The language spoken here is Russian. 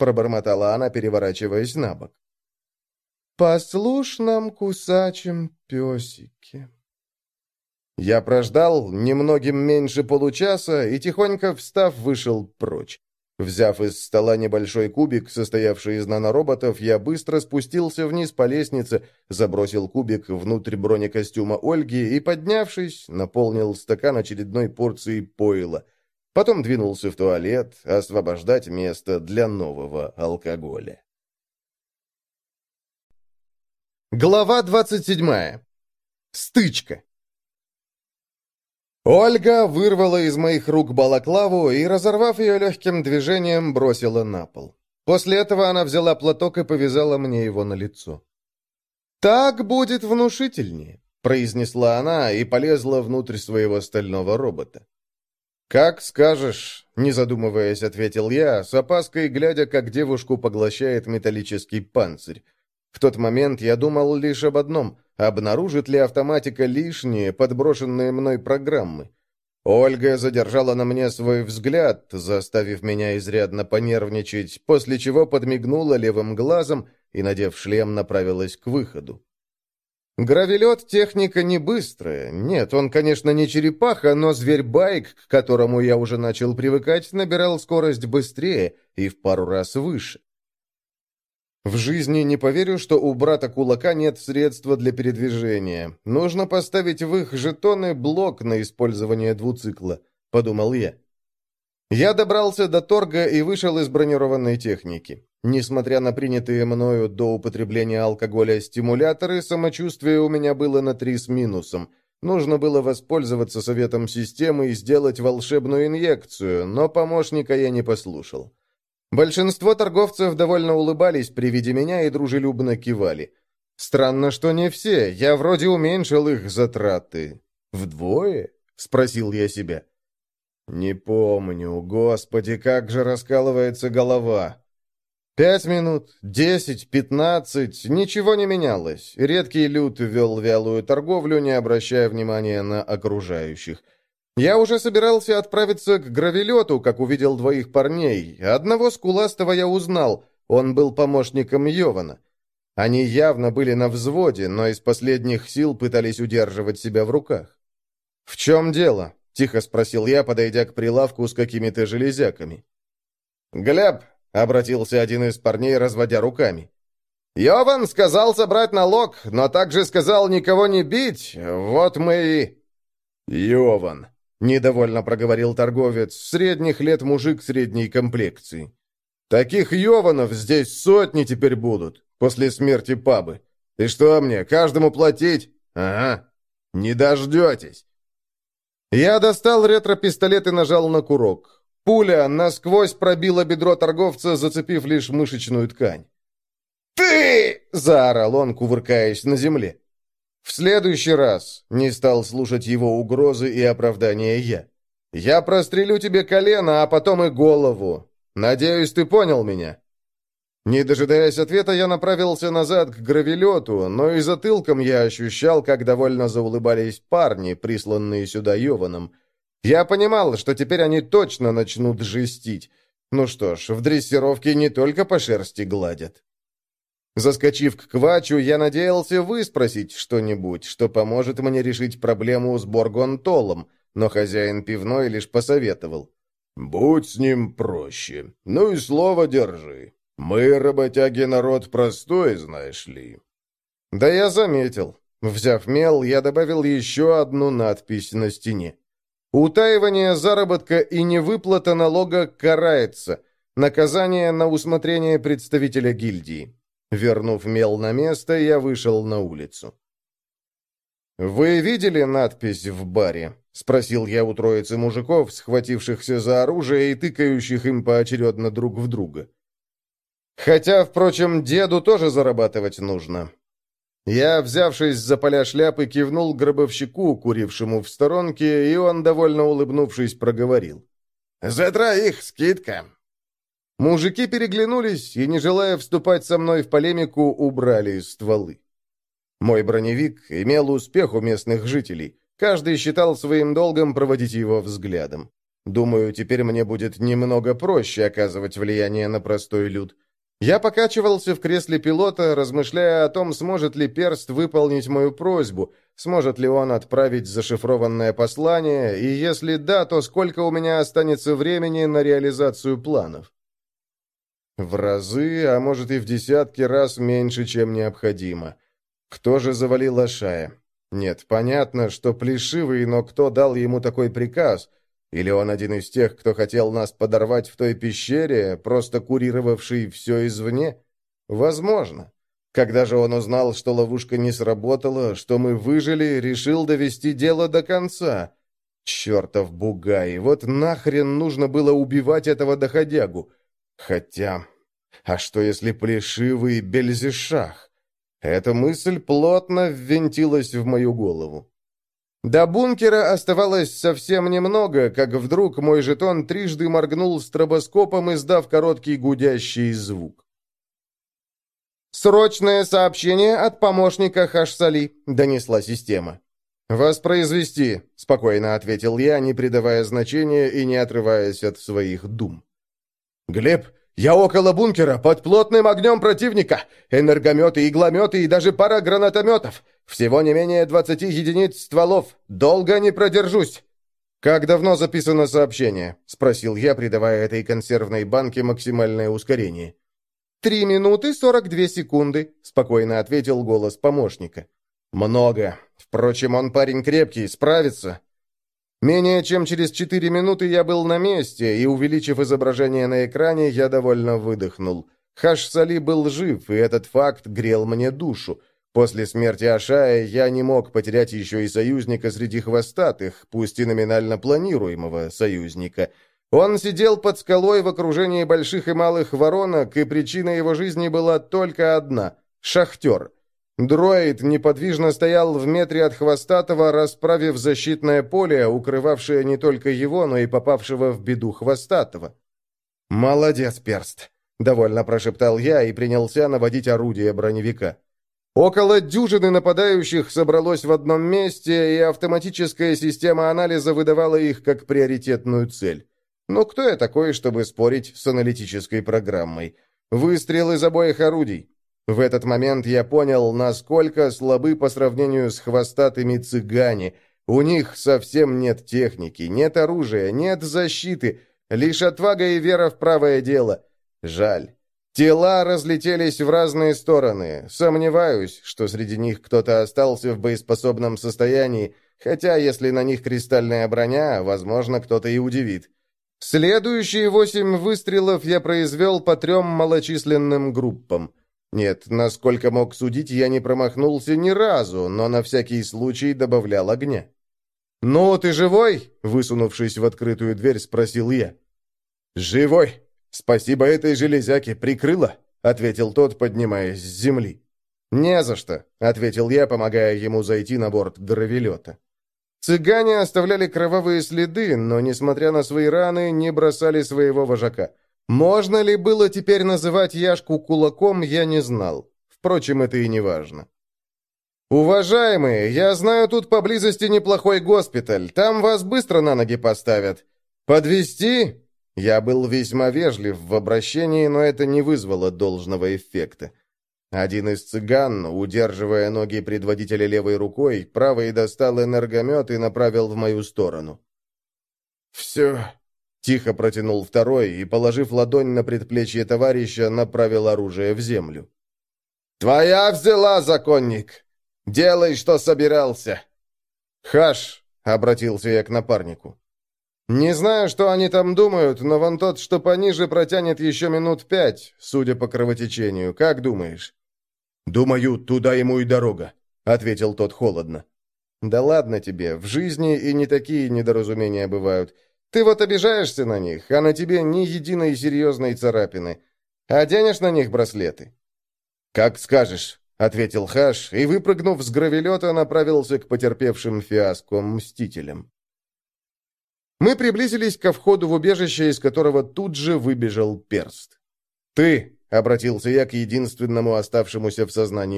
пробормотала она, переворачиваясь на бок. «Послушном кусачем песике». Я прождал немногим меньше получаса и, тихонько встав, вышел прочь. Взяв из стола небольшой кубик, состоявший из нанороботов, я быстро спустился вниз по лестнице, забросил кубик внутрь бронекостюма Ольги и, поднявшись, наполнил стакан очередной порцией пойла. Потом двинулся в туалет, освобождать место для нового алкоголя. Глава двадцать седьмая. Стычка. Ольга вырвала из моих рук балаклаву и, разорвав ее легким движением, бросила на пол. После этого она взяла платок и повязала мне его на лицо. «Так будет внушительнее», — произнесла она и полезла внутрь своего стального робота. «Как скажешь», — не задумываясь, ответил я, с опаской глядя, как девушку поглощает металлический панцирь. В тот момент я думал лишь об одном — обнаружит ли автоматика лишние, подброшенные мной программы. Ольга задержала на мне свой взгляд, заставив меня изрядно понервничать, после чего подмигнула левым глазом и, надев шлем, направилась к выходу. Гравелет — техника не быстрая. Нет, он, конечно, не черепаха, но зверь-байк, к которому я уже начал привыкать, набирал скорость быстрее и в пару раз выше. В жизни не поверю, что у брата кулака нет средства для передвижения. Нужно поставить в их жетоны блок на использование двуцикла, подумал я. Я добрался до торга и вышел из бронированной техники. Несмотря на принятые мною до употребления алкоголя стимуляторы, самочувствие у меня было на три с минусом. Нужно было воспользоваться советом системы и сделать волшебную инъекцию, но помощника я не послушал. Большинство торговцев довольно улыбались при виде меня и дружелюбно кивали. Странно, что не все. Я вроде уменьшил их затраты. Вдвое? Спросил я себя. Не помню. Господи, как же раскалывается голова. Пять минут, десять, пятнадцать, ничего не менялось. Редкий люд вел вялую торговлю, не обращая внимания на окружающих. Я уже собирался отправиться к гравелету, как увидел двоих парней. Одного скуластого я узнал, он был помощником Йована. Они явно были на взводе, но из последних сил пытались удерживать себя в руках. «В чем дело?» — тихо спросил я, подойдя к прилавку с какими-то железяками. «Глеб!» — обратился один из парней, разводя руками. «Йован сказал собрать налог, но также сказал никого не бить. Вот мы и...» «Йован!» Недовольно проговорил торговец, средних лет мужик средней комплекции. Таких Йованов здесь сотни теперь будут, после смерти пабы. И что мне, каждому платить? Ага, не дождетесь. Я достал ретро-пистолет и нажал на курок. Пуля насквозь пробила бедро торговца, зацепив лишь мышечную ткань. «Ты!» — заорал он, кувыркаясь на земле. В следующий раз не стал слушать его угрозы и оправдания я. Я прострелю тебе колено, а потом и голову. Надеюсь, ты понял меня. Не дожидаясь ответа, я направился назад к гравелету, но и затылком я ощущал, как довольно заулыбались парни, присланные сюда Йованом. Я понимал, что теперь они точно начнут жестить. Ну что ж, в дрессировке не только по шерсти гладят. Заскочив к Квачу, я надеялся выспросить что-нибудь, что поможет мне решить проблему с Боргонтолом, но хозяин пивной лишь посоветовал. «Будь с ним проще. Ну и слово держи. Мы, работяги, народ простой, знаешь ли». «Да я заметил». Взяв мел, я добавил еще одну надпись на стене. «Утаивание заработка и невыплата налога карается. Наказание на усмотрение представителя гильдии». Вернув мел на место, я вышел на улицу. «Вы видели надпись в баре?» — спросил я у троицы мужиков, схватившихся за оружие и тыкающих им поочередно друг в друга. «Хотя, впрочем, деду тоже зарабатывать нужно». Я, взявшись за поля шляпы, кивнул гробовщику, курившему в сторонке, и он, довольно улыбнувшись, проговорил. «За троих скидка!» Мужики переглянулись и, не желая вступать со мной в полемику, убрали стволы. Мой броневик имел успех у местных жителей. Каждый считал своим долгом проводить его взглядом. Думаю, теперь мне будет немного проще оказывать влияние на простой люд. Я покачивался в кресле пилота, размышляя о том, сможет ли Перст выполнить мою просьбу, сможет ли он отправить зашифрованное послание, и если да, то сколько у меня останется времени на реализацию планов. В разы, а может и в десятки раз меньше, чем необходимо. Кто же завалил Ашая? Нет, понятно, что плешивый, но кто дал ему такой приказ? Или он один из тех, кто хотел нас подорвать в той пещере, просто курировавший все извне? Возможно. Когда же он узнал, что ловушка не сработала, что мы выжили, решил довести дело до конца. Чертов бугай, вот нахрен нужно было убивать этого доходягу. Хотя, а что если плешивый Бельзишах? Эта мысль плотно ввинтилась в мою голову. До бункера оставалось совсем немного, как вдруг мой жетон трижды моргнул стробоскопом, издав короткий гудящий звук. «Срочное сообщение от помощника Хашсали», — донесла система. «Воспроизвести», — спокойно ответил я, не придавая значения и не отрываясь от своих дум. «Глеб, я около бункера, под плотным огнем противника. Энергометы, иглометы и даже пара гранатометов. Всего не менее 20 единиц стволов. Долго не продержусь». «Как давно записано сообщение?» — спросил я, придавая этой консервной банке максимальное ускорение. «Три минуты сорок две секунды», — спокойно ответил голос помощника. «Много. Впрочем, он парень крепкий, справится». Менее чем через четыре минуты я был на месте, и, увеличив изображение на экране, я довольно выдохнул. Хаш-Сали был жив, и этот факт грел мне душу. После смерти Ашая я не мог потерять еще и союзника среди хвостатых, пусть и номинально планируемого союзника. Он сидел под скалой в окружении больших и малых воронок, и причина его жизни была только одна — шахтер — Дроид неподвижно стоял в метре от Хвостатого, расправив защитное поле, укрывавшее не только его, но и попавшего в беду Хвостатого. «Молодец, перст!» — довольно прошептал я и принялся наводить орудие броневика. Около дюжины нападающих собралось в одном месте, и автоматическая система анализа выдавала их как приоритетную цель. Но кто я такой, чтобы спорить с аналитической программой? Выстрел из обоих орудий. В этот момент я понял, насколько слабы по сравнению с хвостатыми цыгане. У них совсем нет техники, нет оружия, нет защиты, лишь отвага и вера в правое дело. Жаль. Тела разлетелись в разные стороны. Сомневаюсь, что среди них кто-то остался в боеспособном состоянии, хотя если на них кристальная броня, возможно, кто-то и удивит. Следующие восемь выстрелов я произвел по трем малочисленным группам. Нет, насколько мог судить, я не промахнулся ни разу, но на всякий случай добавлял огня. «Ну, ты живой?» — высунувшись в открытую дверь, спросил я. «Живой! Спасибо этой железяке, прикрыла!» — ответил тот, поднимаясь с земли. «Не за что», — ответил я, помогая ему зайти на борт дровелета. Цыгане оставляли кровавые следы, но, несмотря на свои раны, не бросали своего вожака. Можно ли было теперь называть Яшку кулаком, я не знал. Впрочем, это и не важно. «Уважаемые, я знаю тут поблизости неплохой госпиталь. Там вас быстро на ноги поставят. Подвести? Я был весьма вежлив в обращении, но это не вызвало должного эффекта. Один из цыган, удерживая ноги предводителя левой рукой, правой достал энергомет и направил в мою сторону. «Все Тихо протянул второй и, положив ладонь на предплечье товарища, направил оружие в землю. «Твоя взяла, законник! Делай, что собирался!» «Хаш!» — обратился я к напарнику. «Не знаю, что они там думают, но вон тот, что пониже, протянет еще минут пять, судя по кровотечению. Как думаешь?» «Думаю, туда ему и дорога», — ответил тот холодно. «Да ладно тебе, в жизни и не такие недоразумения бывают. Ты вот обижаешься на них, а на тебе ни единой серьезной царапины. Оденешь на них браслеты?» «Как скажешь», — ответил Хаш, и, выпрыгнув с гравелета, направился к потерпевшим фиаско мстителям. Мы приблизились ко входу в убежище, из которого тут же выбежал перст. «Ты», — обратился я к единственному оставшемуся в сознании